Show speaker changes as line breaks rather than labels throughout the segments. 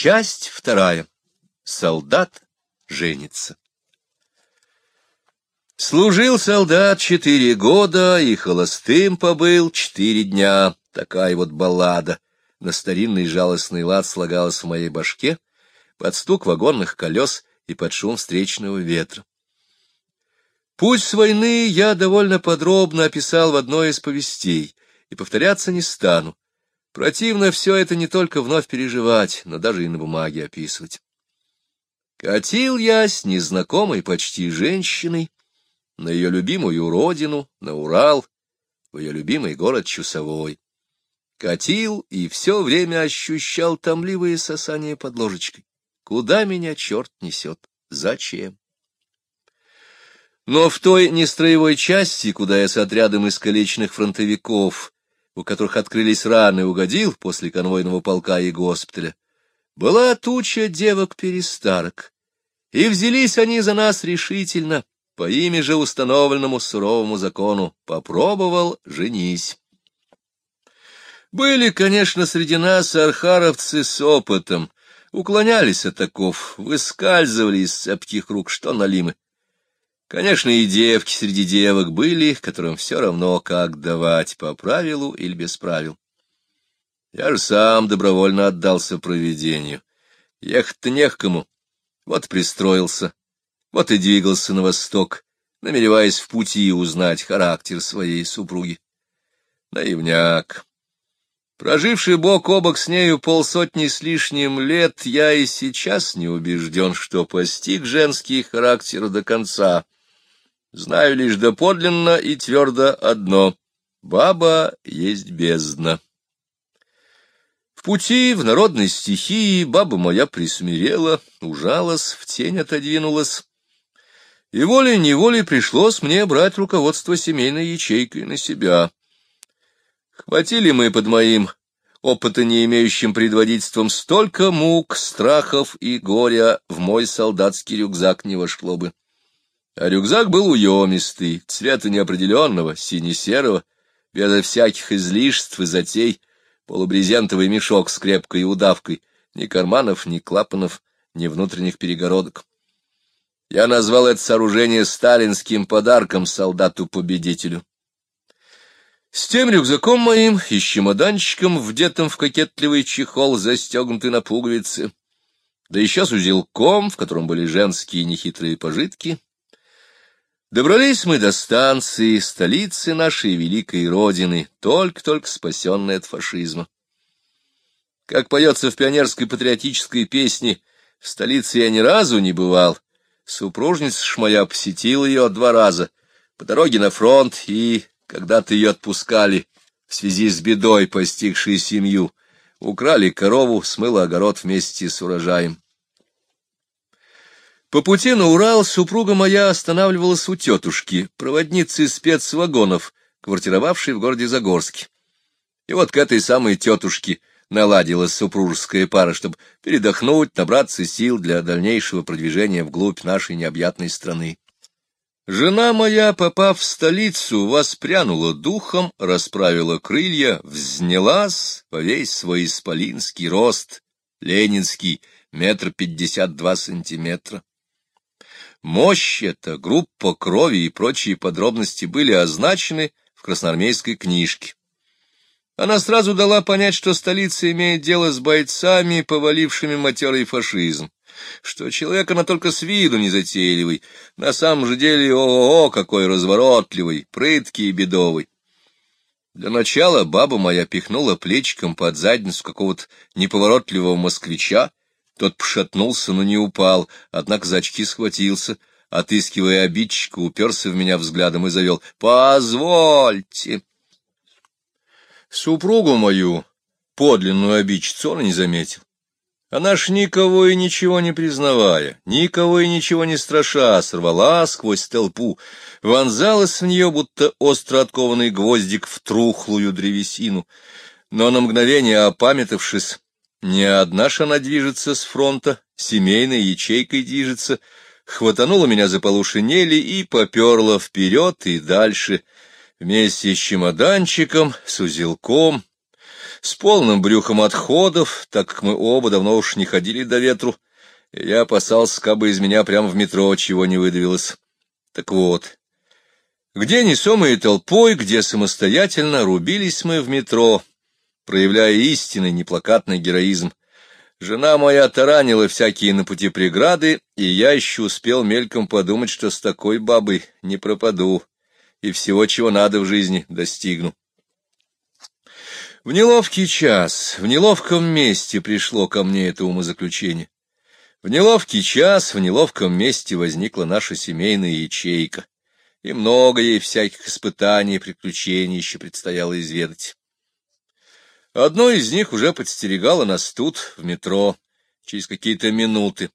Часть вторая. Солдат женится. Служил солдат четыре года и холостым побыл четыре дня. Такая вот баллада на старинный жалостный лад слагалась в моей башке под стук вагонных колес и под шум встречного ветра. Путь с войны я довольно подробно описал в одной из повестей, и повторяться не стану. Противно все это не только вновь переживать, но даже и на бумаге описывать. Катил я с незнакомой почти женщиной на ее любимую родину, на Урал, в ее любимый город Чусовой. Катил и все время ощущал томливые сосания под ложечкой. Куда меня черт несет? Зачем? Но в той нестроевой части, куда я с отрядом искалеченных фронтовиков, у которых открылись раны, угодил после конвойного полка и госпиталя, была туча девок-перестарок, и взялись они за нас решительно, по ими же установленному суровому закону, попробовал женись. Были, конечно, среди нас архаровцы с опытом, уклонялись от таков, выскальзывали из цепких рук, что налимы. Конечно, и девки среди девок были, которым все равно, как давать, по правилу или без правил. Я же сам добровольно отдался проведению. Ехать-то не к кому. Вот пристроился, вот и двигался на восток, намереваясь в пути узнать характер своей супруги. Наивняк. Проживший бок о бок с нею полсотни с лишним лет, я и сейчас не убежден, что постиг женский характер до конца — Знаю лишь доподлинно и твердо одно — баба есть бездна. В пути, в народной стихии, баба моя присмирела, ужалась, в тень отодвинулась. И волей-неволей пришлось мне брать руководство семейной ячейкой на себя. Хватили мы под моим опыта не имеющим предводительством столько мук, страхов и горя в мой солдатский рюкзак не вошло бы. А рюкзак был уемистый, цвета неопределенного, сине-серого, без всяких излишеств и затей, полубрезентовый мешок с крепкой удавкой, ни карманов, ни клапанов, ни внутренних перегородок. Я назвал это сооружение сталинским подарком солдату-победителю. С тем рюкзаком моим и с чемоданчиком, вдетым в кокетливый чехол, застегнутый на пуговицы, да еще с узелком, в котором были женские нехитрые пожитки, Добрались мы до станции, столицы нашей великой родины, только-только спасенной от фашизма. Как поется в пионерской патриотической песне, в столице я ни разу не бывал. Супружница ж моя посетила ее два раза, по дороге на фронт, и когда-то ее отпускали в связи с бедой, постигшей семью, украли корову, смыло огород вместе с урожаем. По пути на Урал супруга моя останавливалась у тетушки, проводницы спецвагонов, квартировавшей в городе Загорске. И вот к этой самой тетушке наладилась супружеская пара, чтобы передохнуть, набраться сил для дальнейшего продвижения вглубь нашей необъятной страны. Жена моя, попав в столицу, воспрянула духом, расправила крылья, взнялась во весь свой исполинский рост, ленинский, метр пятьдесят два сантиметра. Мощь эта, группа крови и прочие подробности были означены в красноармейской книжке. Она сразу дала понять, что столица имеет дело с бойцами, повалившими матерый фашизм, что человек она только с виду незатейливый, на самом же деле о-о-о, какой разворотливый, прыткий и бедовый. Для начала баба моя пихнула плечиком под задницу какого-то неповоротливого москвича, тот пошатнулся, но не упал, однако за очки схватился, отыскивая обидчика, уперся в меня взглядом и завел «Позвольте!» Супругу мою, подлинную обидчицу, он не заметил. Она ж никого и ничего не признавая, никого и ничего не страша, сорвала сквозь толпу, вонзалась в нее, будто остро откованный гвоздик в трухлую древесину. Но на мгновение опамятавшись, не одна ж она движется с фронта, семейной ячейкой движется, хватанула меня за полу шинели и поперла вперед и дальше, вместе с чемоданчиком, с узелком, с полным брюхом отходов, так как мы оба давно уж не ходили до ветру, я опасался, как бы из меня прямо в метро чего не выдавилось. Так вот, где несомые толпой, где самостоятельно рубились мы в метро, проявляя истинный неплакатный героизм. Жена моя таранила всякие на пути преграды, и я еще успел мельком подумать, что с такой бабой не пропаду, и всего, чего надо в жизни, достигну. В неловкий час, в неловком месте пришло ко мне это умозаключение. В неловкий час, в неловком месте возникла наша семейная ячейка, и много ей всяких испытаний и приключений еще предстояло изведать. Одно из них уже подстерегало нас тут, в метро, через какие-то минуты.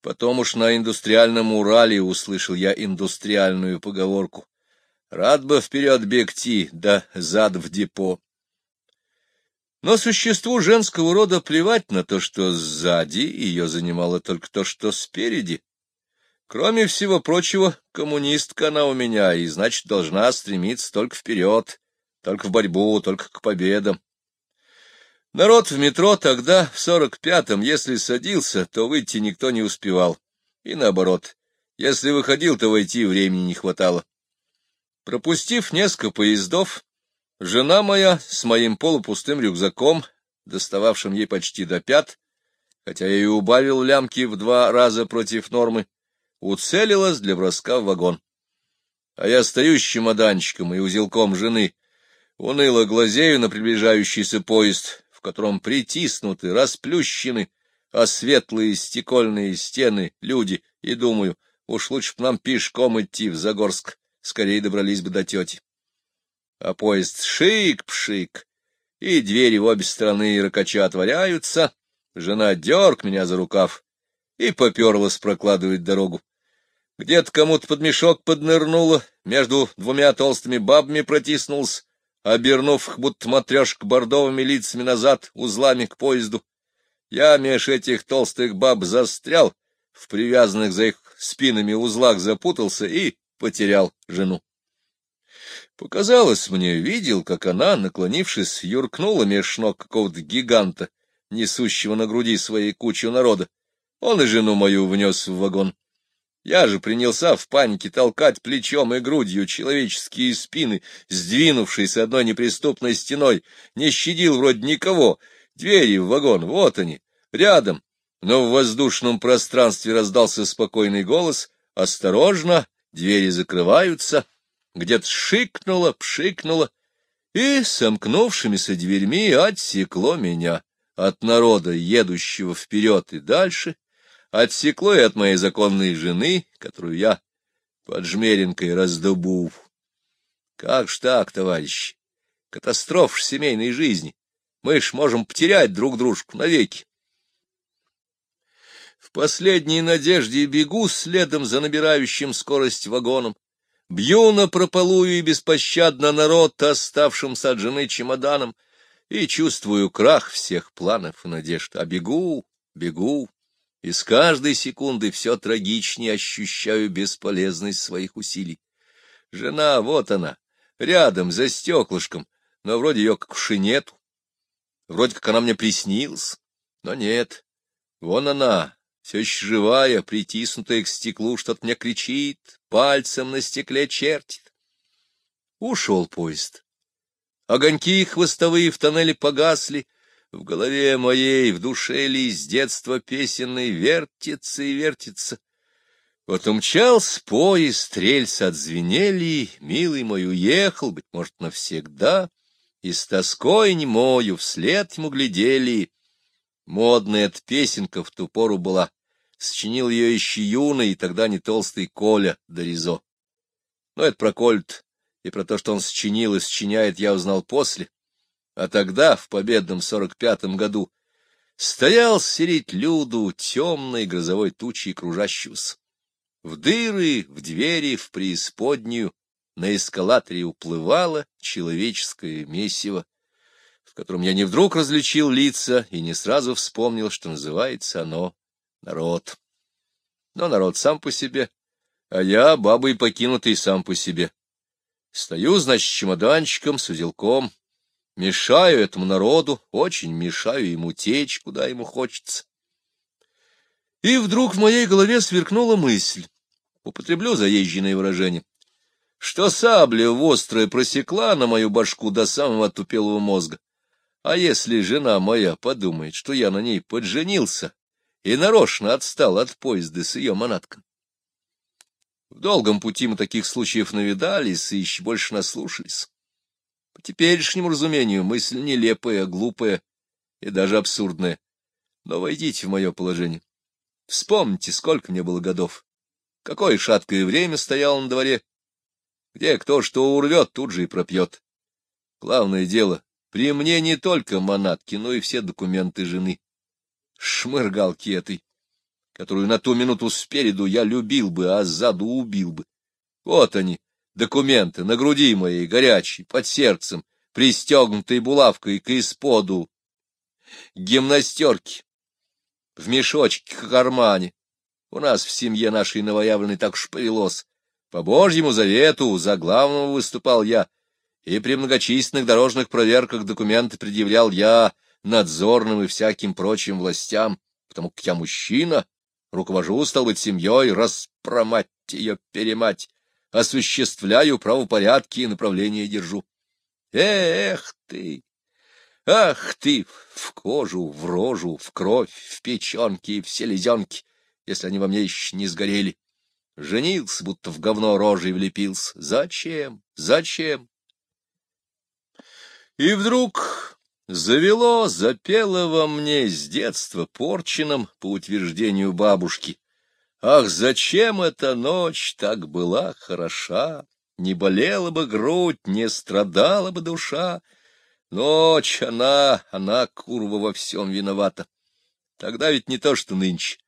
Потом уж на индустриальном Урале услышал я индустриальную поговорку. Рад бы вперед бегти, да зад в депо. Но существу женского рода плевать на то, что сзади ее занимало только то, что спереди. Кроме всего прочего, коммунистка она у меня, и, значит, должна стремиться только вперед, только в борьбу, только к победам. Народ в метро тогда, в сорок пятом, если садился, то выйти никто не успевал. И наоборот, если выходил, то войти времени не хватало. Пропустив несколько поездов, жена моя с моим полупустым рюкзаком, достававшим ей почти до пят, хотя я и убавил лямки в два раза против нормы, уцелилась для броска в вагон. А я стою с чемоданчиком и узелком жены, уныло глазею на приближающийся поезд, в котором притиснуты, расплющены, а светлые стекольные стены люди, и думаю, уж лучше б нам пешком идти в Загорск, скорее добрались бы до тети. А поезд шик-пшик, и двери в обе стороны ракача отворяются, жена дерг меня за рукав и поперлась прокладывать дорогу. Где-то кому-то под мешок поднырнула, между двумя толстыми бабами протиснулся, обернув их, будто матрешка бордовыми лицами назад, узлами к поезду. Я меж этих толстых баб застрял, в привязанных за их спинами узлах запутался и потерял жену. Показалось мне, видел, как она, наклонившись, юркнула меж ног какого-то гиганта, несущего на груди своей кучу народа. Он и жену мою внес в вагон. Я же принялся в панике толкать плечом и грудью человеческие спины, сдвинувшиеся одной неприступной стеной, не щадил вроде никого. Двери в вагон, вот они, рядом. Но в воздушном пространстве раздался спокойный голос. «Осторожно, двери закрываются». Где-то шикнуло, пшикнуло, и сомкнувшимися дверьми отсекло меня от народа, едущего вперед и дальше, отсекло и от моей законной жены, которую я под жмеренкой раздобув. Как ж так, товарищи? Катастроф семейной жизни. Мы ж можем потерять друг дружку навеки. В последней надежде бегу следом за набирающим скорость вагоном. Бью на прополую и беспощадно народ, оставшимся от жены чемоданом, и чувствую крах всех планов и надежд. А бегу, бегу, и с каждой секунды все трагичнее ощущаю бесполезность своих усилий. Жена, вот она, рядом, за стеклышком, но вроде ее как уж и нету. Вроде как она мне приснилась, но нет. Вон она, все еще живая, притиснутая к стеклу, что-то мне кричит, пальцем на стекле чертит. Ушел поезд. Огоньки хвостовые в тоннеле погасли, в голове моей, в душе ли с детства песенной вертится и вертится. Вот умчался поезд, рельсы отзвенели, милый мой уехал, быть может, навсегда, и с тоской немою вслед ему глядели. Модная эта песенка в ту пору была, сочинил ее еще юный, тогда не толстый Коля Доризо. Но это про Кольт, и про то, что он сочинил и сочиняет, я узнал после. А тогда, в победном сорок пятом году, стоял средь люду темной грозовой тучей кружащегося. В дыры, в двери, в преисподнюю на эскалаторе уплывало человеческое месиво, в котором я не вдруг различил лица и не сразу вспомнил, что называется оно народ. Но народ сам по себе, а я, бабой покинутый, сам по себе. Стою, значит, чемоданчиком с узелком, Мешаю этому народу, очень мешаю ему течь, куда ему хочется. И вдруг в моей голове сверкнула мысль, употреблю заезженное выражение, что сабля острая просекла на мою башку до самого отупелого мозга. А если жена моя подумает, что я на ней подженился и нарочно отстал от поезда с ее манатком? В долгом пути мы таких случаев навидались и еще больше наслушались. По теперешнему разумению мысль нелепая, глупая и даже абсурдная. Но войдите в мое положение. Вспомните, сколько мне было годов, какое шаткое время стояло на дворе, где кто что урвет, тут же и пропьет. Главное дело, при мне не только манатки, но и все документы жены. Шмыргалки этой, которую на ту минуту спереду я любил бы, а сзаду убил бы. Вот они, документы, на груди моей, горячей, под сердцем, пристегнутой булавкой к исподу, гимнастерки, в мешочке к кармане. У нас в семье нашей новоявленной так уж повелось. По Божьему завету за главного выступал я, и при многочисленных дорожных проверках документы предъявлял я надзорным и всяким прочим властям, потому как я мужчина, руковожу, стал быть, семьей, распромать ее, перемать, осуществляю правопорядки и направления держу. Эх ты! Ах ты! В кожу, в рожу, в кровь, в печенки и в селезенки, если они во мне еще не сгорели. Женился, будто в говно рожей влепился. Зачем? Зачем? И вдруг завело, запело во мне с детства порченным, по утверждению бабушки. Ах, зачем эта ночь так была хороша? Не болела бы грудь, не страдала бы душа. Ночь она, она, курва, во всем виновата. Тогда ведь не то, что нынче.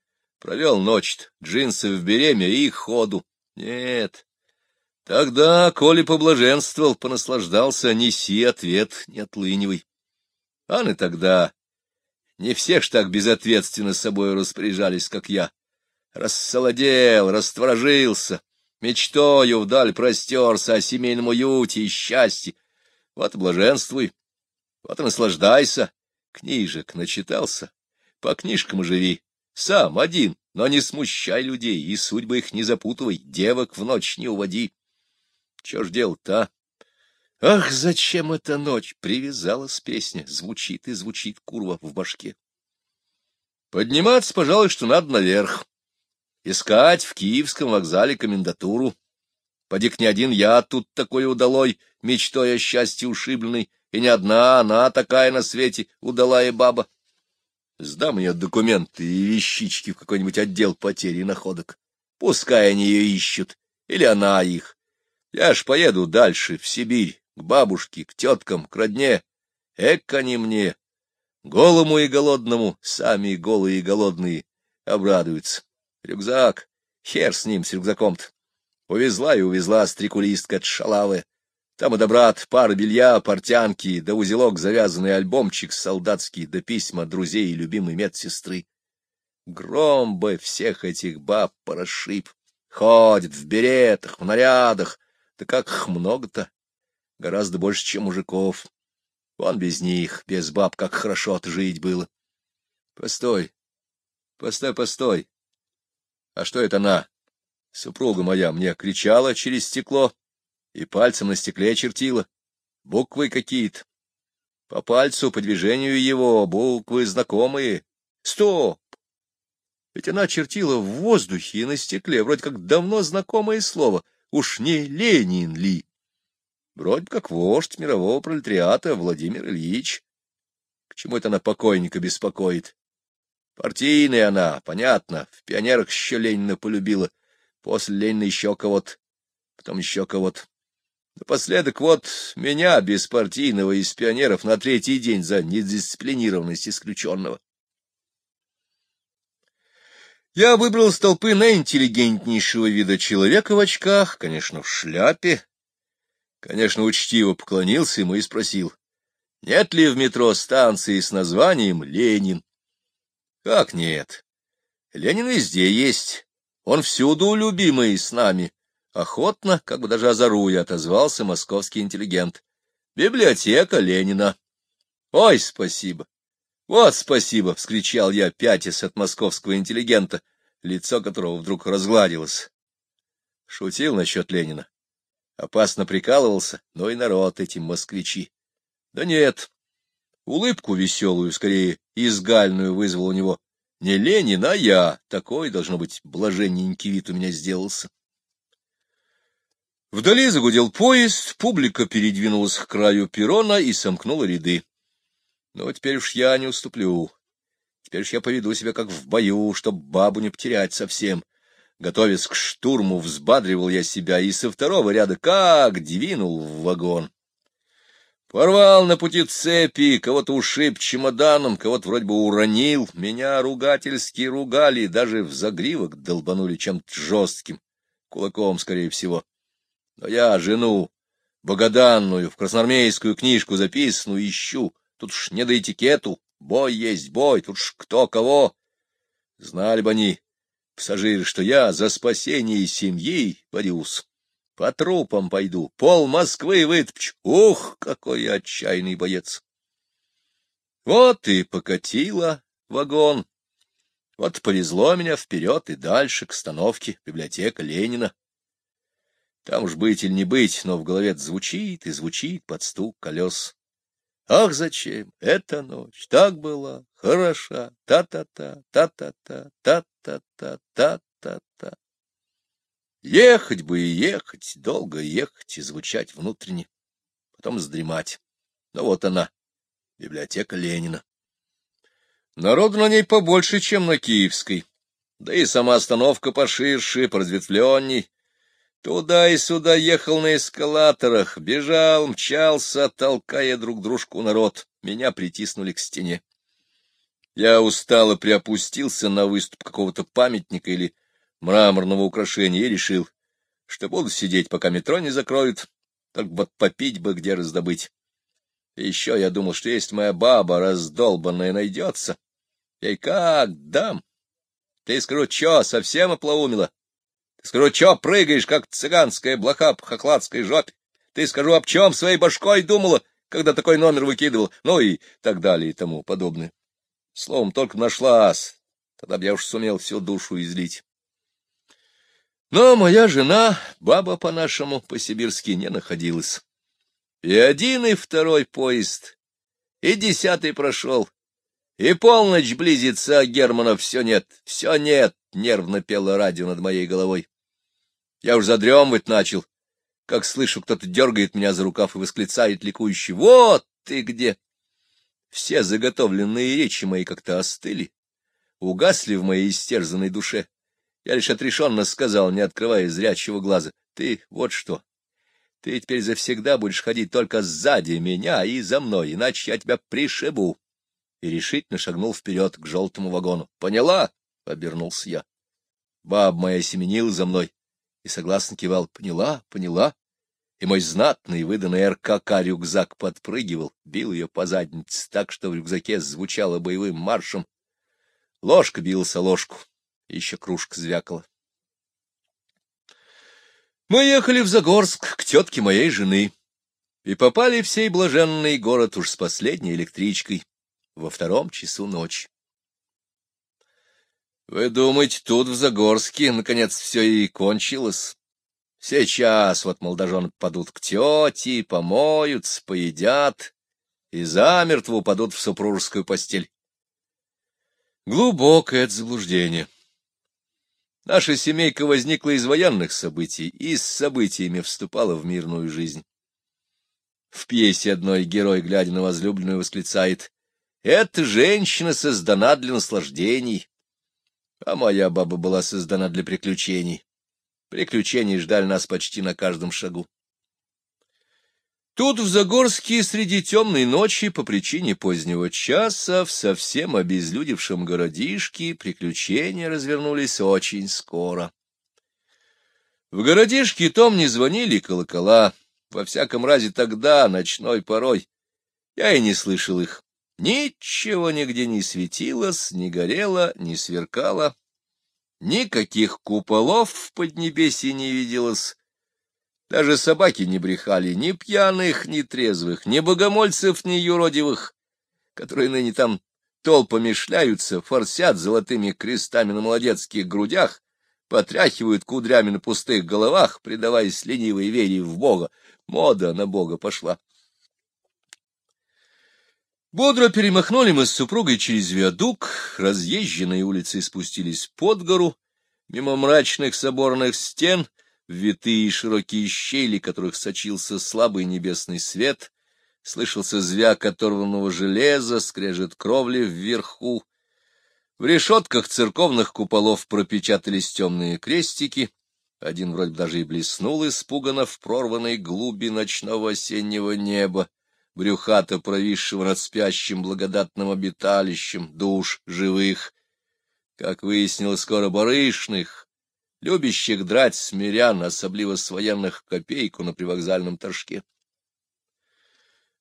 Провел ночь джинсы в береме и ходу. Нет. Тогда, коли поблаженствовал, понаслаждался, неси ответ, не отлынивай. Аны тогда не все ж так безответственно собой распоряжались, как я. Рассолодел, растворожился, мечтою вдаль простерся о семейном уюте и счастье. Вот блаженствуй, вот и наслаждайся. Книжек начитался, по книжкам живи. Сам один, но не смущай людей, и судьбы их не запутывай, девок в ночь не уводи. Чё ж делать-то, а? Ах, зачем эта ночь? Привязалась песня, звучит и звучит курва в башке. Подниматься, пожалуй, что надо наверх. Искать в Киевском вокзале комендатуру. Поди не один я тут такой удалой, мечтой о счастье ушибленной, и не одна она такая на свете, удалая баба. Сдам ее документы и вещички в какой-нибудь отдел потери и находок. Пускай они ее ищут, или она их. Я ж поеду дальше, в Сибирь, к бабушке, к теткам, к родне. Эк они мне, голому и голодному, сами голые и голодные, обрадуются. Рюкзак, хер с ним, с рюкзаком-то. Увезла и увезла стрекулистка от шалавы. Там и добрат, пара белья, портянки, да узелок завязанный альбомчик солдатский, да письма друзей и любимой медсестры. Гром бы всех этих баб порошиб. Ходит в беретах, в нарядах. Да как их много-то! Гораздо больше, чем мужиков. Вон без них, без баб, как хорошо-то жить было. Постой, постой, постой. А что это она? Супруга моя мне кричала через стекло и пальцем на стекле чертила. Буквы какие-то. По пальцу, по движению его, буквы знакомые. Стоп! Ведь она чертила в воздухе и на стекле, вроде как давно знакомое слово. Уж не Ленин ли? Вроде как вождь мирового пролетариата Владимир Ильич. К чему это она покойника беспокоит? Партийная она, понятно, в пионерах еще Ленина полюбила, после Ленина еще кого-то, потом еще кого-то. Напоследок вот меня, беспартийного из пионеров, на третий день за недисциплинированность исключенного. Я выбрал из толпы наинтеллигентнейшего вида человека в очках, конечно, в шляпе. Конечно, учтиво поклонился ему и спросил, нет ли в метро станции с названием «Ленин». Как нет? Ленин везде есть, он всюду любимый с нами. Охотно, как бы даже озоруя, отозвался московский интеллигент. Библиотека Ленина. Ой, спасибо. Вот спасибо, — вскричал я, пятясь от московского интеллигента, лицо которого вдруг разгладилось. Шутил насчет Ленина. Опасно прикалывался, но и народ этим москвичи. Да нет, улыбку веселую, скорее, изгальную вызвал у него. Не Ленин, а я. Такой, должно быть, блаженненький вид у меня сделался. Вдали загудел поезд, публика передвинулась к краю перрона и сомкнула ряды. Но теперь уж я не уступлю. Теперь уж я поведу себя как в бою, чтоб бабу не потерять совсем. Готовясь к штурму, взбадривал я себя и со второго ряда как двинул в вагон. Порвал на пути цепи, кого-то ушиб чемоданом, кого-то вроде бы уронил. Меня ругательски ругали, даже в загривок долбанули чем-то жестким, кулаком, скорее всего. Но я жену, богоданную, в красноармейскую книжку записанную ищу. Тут уж не до этикету, бой есть бой, тут уж кто кого. Знали бы они, пассажиры, что я за спасение семьи борюсь. По трупам пойду, пол Москвы вытопчу. Ух, какой я отчаянный боец! Вот и покатила вагон. Вот повезло меня вперед и дальше к остановке библиотека Ленина. Там уж быть или не быть, но в голове звучит и звучит под стук колес. Ах, зачем эта ночь так была хороша, та-та-та, та-та-та, та-та-та, та-та-та. Ехать бы и ехать, долго ехать и звучать внутренне, потом сдремать. Но вот она, библиотека Ленина. Народу на ней побольше, чем на Киевской, да и сама остановка поширше, поразветвленней. Туда и сюда ехал на эскалаторах, бежал, мчался, толкая друг дружку народ. Меня притиснули к стене. Я устало приопустился на выступ какого-то памятника или мраморного украшения и решил, что буду сидеть, пока метро не закроют, только вот попить бы где раздобыть. Еще я думал, что есть моя баба раздолбанная найдется. Ей как дам? Ты скажу, чё, совсем оплоумила? Ты скажу, чё прыгаешь, как цыганская блоха по хохладской жопе? Ты скажу, об чем своей башкой думала, когда такой номер выкидывал? Ну и так далее и тому подобное. Словом, только нашлась. Тогда б я уж сумел всю душу излить. Но моя жена, баба по-нашему, по-сибирски, не находилась. И один, и второй поезд, и десятый прошел, и полночь близится, а Германа все нет, все нет, — нервно пело радио над моей головой. Я уж задремывать начал, как слышу, кто-то дергает меня за рукав и восклицает ликующий «Вот ты где!» Все заготовленные речи мои как-то остыли, угасли в моей истерзанной душе. Я лишь отрешенно сказал, не открывая зрячего глаза, «Ты вот что, ты теперь завсегда будешь ходить только сзади меня и за мной, иначе я тебя пришибу» и решительно шагнул вперед к желтому вагону. «Поняла?» — обернулся я. Баб моя семенила за мной и согласно кивал. «Поняла, поняла». И мой знатный, выданный РКК рюкзак подпрыгивал, бил ее по заднице так, что в рюкзаке звучало боевым маршем. Ложка билась о ложку, еще кружка звякала. Мы ехали в Загорск к тетке моей жены и попали в сей блаженный город уж с последней электричкой во втором часу ночи. Вы думаете, тут, в Загорске, наконец, все и кончилось? Сейчас вот молодожены падут к тете, помоются, поедят и замертво упадут в супружескую постель. Глубокое заблуждение. Наша семейка возникла из военных событий и с событиями вступала в мирную жизнь. В пьесе одной герой, глядя на возлюбленную, восклицает эта женщина создана для наслаждений, а моя баба была создана для приключений. Приключения ждали нас почти на каждом шагу. Тут, в Загорске, среди темной ночи, по причине позднего часа, в совсем обезлюдевшем городишке, приключения развернулись очень скоро. В городишке том не звонили колокола, во всяком разе тогда, ночной порой. Я и не слышал их. Ничего нигде не светилось, не горело, не сверкало. Никаких куполов в Поднебесье не виделось. Даже собаки не брехали ни пьяных, ни трезвых, ни богомольцев, ни юродивых, которые ныне там толпами шляются, форсят золотыми крестами на молодецких грудях, потряхивают кудрями на пустых головах, предаваясь ленивой вере в Бога. Мода на Бога пошла. Бодро перемахнули мы с супругой через виадук, разъезженные улицы спустились под гору, мимо мрачных соборных стен, витые широкие щели, которых сочился слабый небесный свет, слышался звяк оторванного железа, скрежет кровли вверху. В решетках церковных куполов пропечатались темные крестики, один вроде даже и блеснул испуганно в прорванной глуби ночного осеннего неба брюхата провисшего над спящим благодатным обиталищем душ живых, как выяснилось скоро барышных, любящих драть смирян, особливо с военных копейку на привокзальном торжке.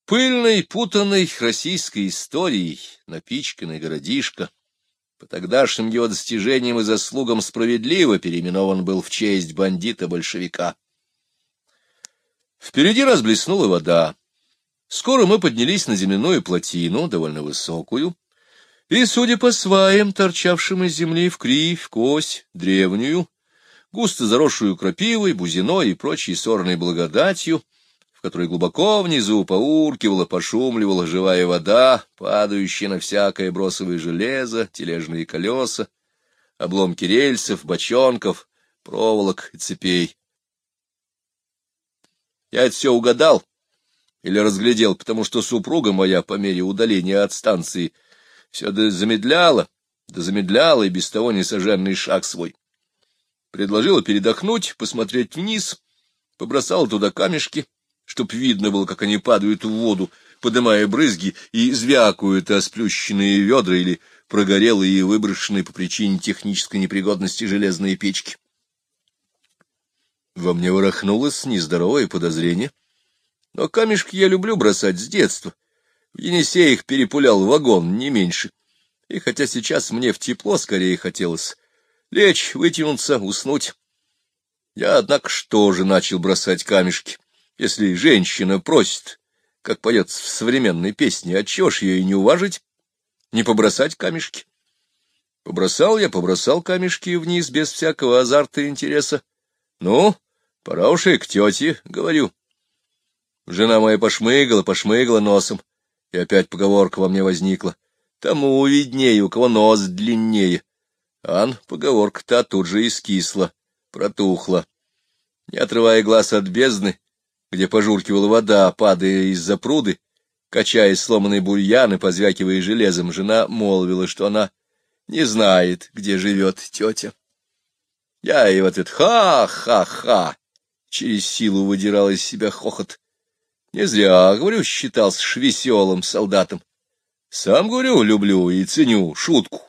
Пыльной, путанной российской историей, напичканный городишко, по тогдашним его достижениям и заслугам справедливо переименован был в честь бандита-большевика. Впереди разблеснула вода. Скоро мы поднялись на земляную плотину, довольно высокую, и, судя по сваям, торчавшим из земли в кривь, кось, древнюю, густо заросшую крапивой, бузиной и прочей сорной благодатью, в которой глубоко внизу поуркивала, пошумливала живая вода, падающая на всякое бросовое железо, тележные колеса, обломки рельсов, бочонков, проволок и цепей. Я это все угадал, или разглядел, потому что супруга моя по мере удаления от станции все да замедляла, да замедляла и без того несоженный шаг свой. Предложила передохнуть, посмотреть вниз, побросала туда камешки, чтоб видно было, как они падают в воду, подымая брызги и звякают о сплющенные ведра или прогорелые и выброшенные по причине технической непригодности железные печки. Во мне ворохнулось нездоровое подозрение — но камешки я люблю бросать с детства. В Енисеях перепулял вагон, не меньше. И хотя сейчас мне в тепло скорее хотелось лечь, вытянуться, уснуть, я, однако, что же начал бросать камешки, если женщина просит, как поется в современной песне, отчего ж ее и не уважить, не побросать камешки? Побросал я, побросал камешки вниз без всякого азарта и интереса. Ну, пора уж и к тете, говорю. Жена моя пошмыгала, пошмыгала носом, и опять поговорка во мне возникла. Тому виднее, у кого нос длиннее. Ан, поговорка-то тут же и скисла, протухла. Не отрывая глаз от бездны, где пожуркивала вода, падая из-за пруды, качая сломанный бурьян и позвякивая железом, жена молвила, что она не знает, где живет тетя. Я и в ответ «Ха-ха-ха!» через силу выдирал из себя хохот. Не зря, говорю, считался веселым солдатом. Сам, говорю, люблю и ценю шутку.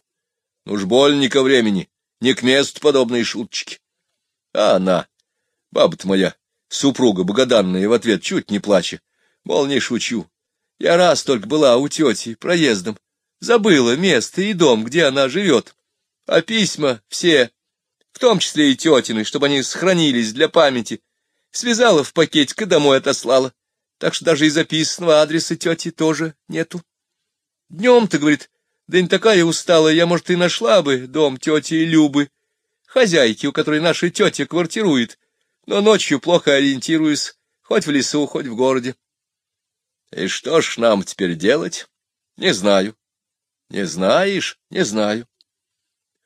Уж боль не ко времени, не к месту подобные шуточки. А она, баба-то моя, супруга богоданная, в ответ чуть не плача, мол, не шучу. Я раз только была у тети проездом, забыла место и дом, где она живет, а письма все, в том числе и тетины, чтобы они сохранились для памяти, связала в пакетик и домой отослала так что даже и записанного адреса тети тоже нету. Днем-то, говорит, да не такая усталая, я, может, и нашла бы дом тети Любы, хозяйки, у которой наша тетя квартирует, но ночью плохо ориентируюсь, хоть в лесу, хоть в городе. И что ж нам теперь делать? Не знаю. Не знаешь? Не знаю.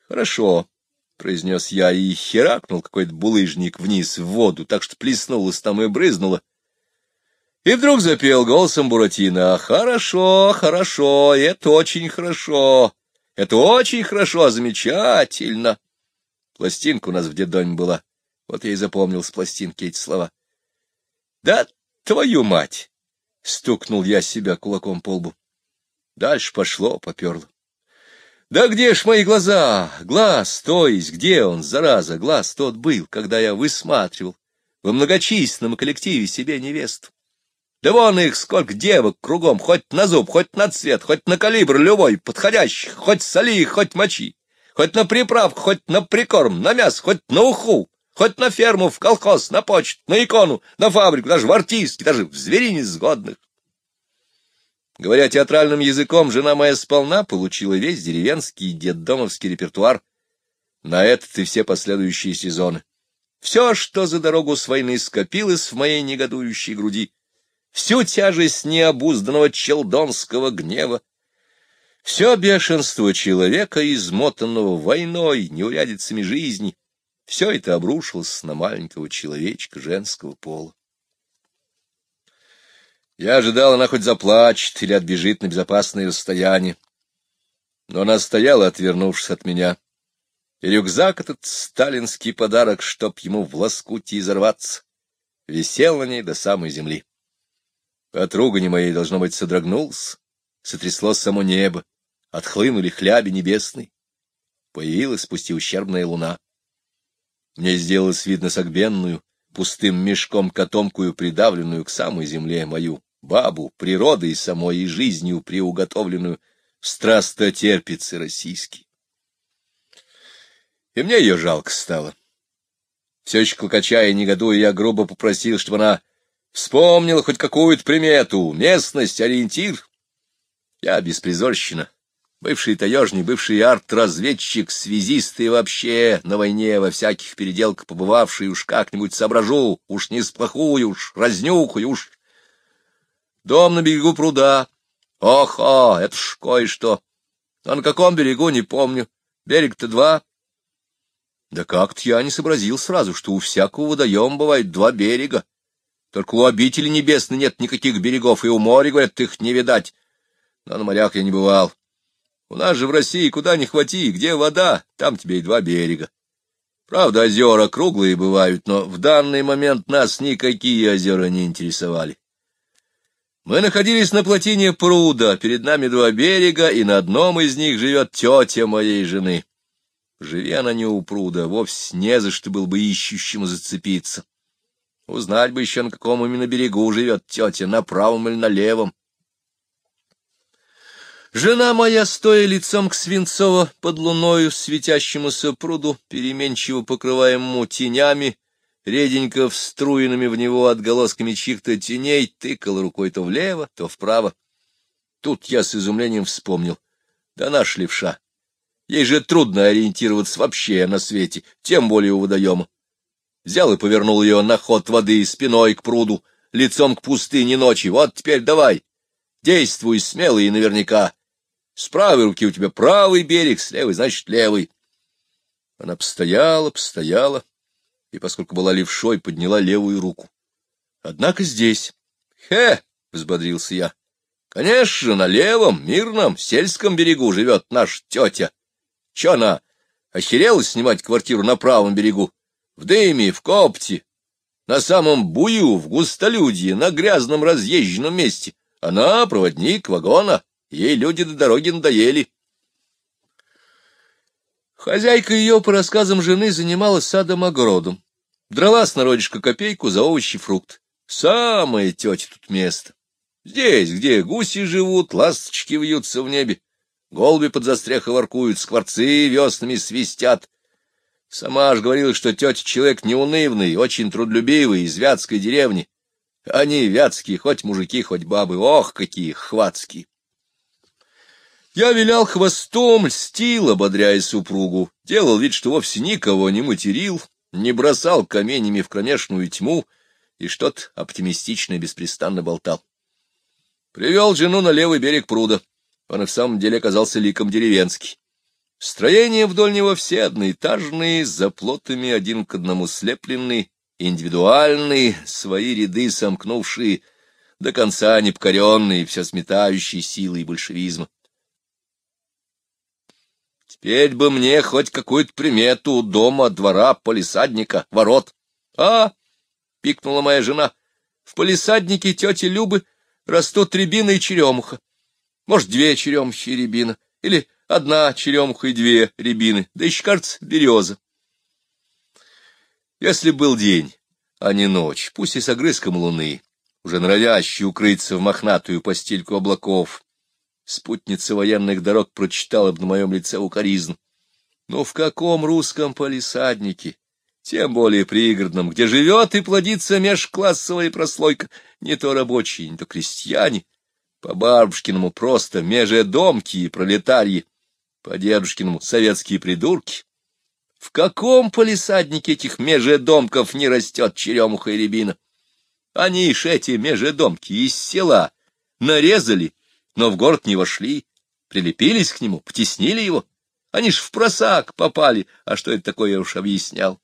Хорошо, — произнес я и херакнул какой-то булыжник вниз в воду, так что плеснулось там и брызнуло. И вдруг запел голосом Буратино. «Хорошо, хорошо, это очень хорошо, это очень хорошо, замечательно!» Пластинка у нас в детдоме была. Вот я и запомнил с пластинки эти слова. «Да твою мать!» — стукнул я себя кулаком по лбу. Дальше пошло, поперло. «Да где ж мои глаза? Глаз, то есть, где он, зараза? Глаз тот был, когда я высматривал во многочисленном коллективе себе невесту. Да вон их сколько девок кругом, хоть на зуб, хоть на цвет, хоть на калибр любой, подходящий, хоть соли, хоть мочи, хоть на приправку, хоть на прикорм, на мясо, хоть на уху, Хоть на ферму, в колхоз, на почту, на икону, на фабрику, даже в артистки, даже в зверине сгодных. Говоря театральным языком, жена моя сполна получила весь деревенский детдомовский репертуар на этот и все последующие сезоны. Все, что за дорогу с войны скопилось в моей негодующей груди, всю тяжесть необузданного челдонского гнева, все бешенство человека, измотанного войной, неурядицами жизни, все это обрушилось на маленького человечка женского пола. Я ожидал, она хоть заплачет или отбежит на безопасное расстояние. Но она стояла, отвернувшись от меня. И рюкзак этот сталинский подарок, чтоб ему в лоскуте изорваться, висел на ней до самой земли. От ругани моей, должно быть, содрогнулся, сотрясло само небо, отхлынули хляби небесные. Появилась пусть ущербная луна. Мне сделалось видно согбенную, пустым мешком котомкую, придавленную к самой земле мою, бабу, природой самой и жизнью приуготовленную, страстотерпицы российский. И мне ее жалко стало. Все еще клокоча и негодуя, я грубо попросил, чтобы она вспомнила хоть какую-то примету, местность, ориентир. Я беспризорщина, Бывший таежник, бывший арт-разведчик, связист и вообще на войне во всяких переделках побывавший, уж как-нибудь соображу, уж не сплохую, уж разнюхаю, уж... Дом на берегу пруда. Ох-о, это ж кое-что. А на каком берегу, не помню. Берег-то два. Да как-то я не сообразил сразу, что у всякого водоема бывает два берега. Только у обители небесной нет никаких берегов, и у моря, говорят, их не видать. Но на морях я не бывал. У нас же в России куда ни хвати, где вода, там тебе и два берега. Правда, озера круглые бывают, но в данный момент нас никакие озера не интересовали. Мы находились на плотине пруда, перед нами два берега, и на одном из них живет тетя моей жены. Живи она не у пруда, вовсе не за что был бы ищущим зацепиться. Узнать бы еще, на каком именно берегу живет тетя, на правом или на левом. Жена моя, стоя лицом к свинцово под луною светящемуся пруду, переменчиво покрываемому тенями, реденько вструенными в него отголосками чьих-то теней, тыкала рукой то влево, то вправо. Тут я с изумлением вспомнил. Да наш левша. Ей же трудно ориентироваться вообще на свете, тем более у водоема. Взял и повернул ее на ход воды спиной к пруду, лицом к пустыне ночи. Вот теперь давай, действуй смело и наверняка. С правой руки у тебя правый берег, с левой, значит, левый. Она постояла, постояла, и, поскольку была левшой, подняла левую руку. Однако здесь... Хе! — взбодрился я. Конечно, на левом, мирном, сельском берегу живет наш тетя. Че она, охерела снимать квартиру на правом берегу? В дыме, в копте, на самом бую, в густолюдье, на грязном разъезженном месте. Она проводник вагона, Ей люди до дороги надоели. Хозяйка ее, по рассказам жены, занималась садом-огородом. Драла с народишка копейку за овощи фрукт. Самое тетя тут место. Здесь, где гуси живут, ласточки вьются в небе, голуби под застряха воркуют, скворцы веснами свистят. Сама ж говорила, что тетя человек неунывный, очень трудолюбивый, из вятской деревни. Они вятские, хоть мужики, хоть бабы, ох, какие хватские! Я вилял хвостом, льстил, ободряя супругу, делал вид, что вовсе никого не материл, не бросал каменями в кромешную тьму и что-то оптимистичное беспрестанно болтал. Привел жену на левый берег пруда. Он и в самом деле оказался ликом деревенский. Строения вдоль него все одноэтажные, с заплотами один к одному слепленные, индивидуальные, свои ряды сомкнувшие, до конца непокоренные, все сметающие силой большевизма. Теперь бы мне хоть какую-то примету дома, двора, полисадника, ворот. — А, — пикнула моя жена, — в полисаднике тети Любы растут рябина и черемуха. Может, две черемухи и рябина, или одна черемуха и две рябины, да еще, кажется, береза. Если был день, а не ночь, пусть и с огрызком луны, уже норовящий укрыться в мохнатую постельку облаков, Спутница военных дорог прочитала бы на моем лице укоризн. Но в каком русском полисаднике тем более пригородном, где живет и плодится межклассовая прослойка, не то рабочие, не то крестьяне, по бабушкиному просто межедомки и пролетарии, по дедушкиному советские придурки. В каком полисаднике этих межедомков не растет черемуха и рябина? Они ж эти межедомки из села нарезали, но в город не вошли, прилепились к нему, потеснили его. Они ж в просак попали, а что это такое, я уж объяснял.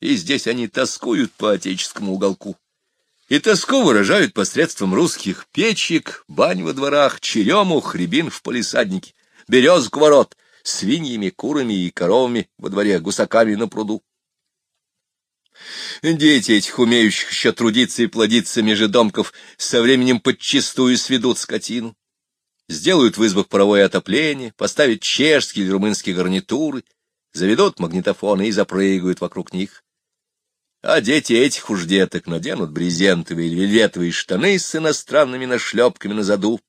И здесь они тоскуют по отеческому уголку. И тоску выражают посредством русских печек, бань во дворах, черемух, рябин в полисаднике, березок ворот, свиньями, курами и коровами во дворе, гусаками на пруду. Дети этих умеющих еще трудиться и плодиться межедомков со временем подчистую сведут скотину, сделают в избах паровое отопление, поставят чешские или румынские гарнитуры, заведут магнитофоны и запрыгают вокруг них. А дети этих уж деток наденут брезентовые или вельветовые штаны с иностранными нашлепками на заду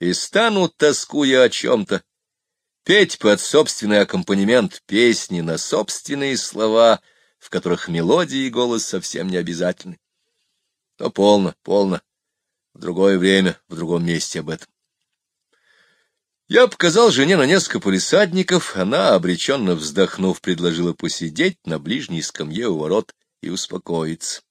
и станут, тоскуя о чем-то, петь под собственный аккомпанемент песни на собственные слова, в которых мелодия и голос совсем не обязательны. Но полно, полно. В другое время, в другом месте об этом. Я показал жене на несколько полисадников, она, обреченно вздохнув, предложила посидеть на ближней скамье у ворот и успокоиться.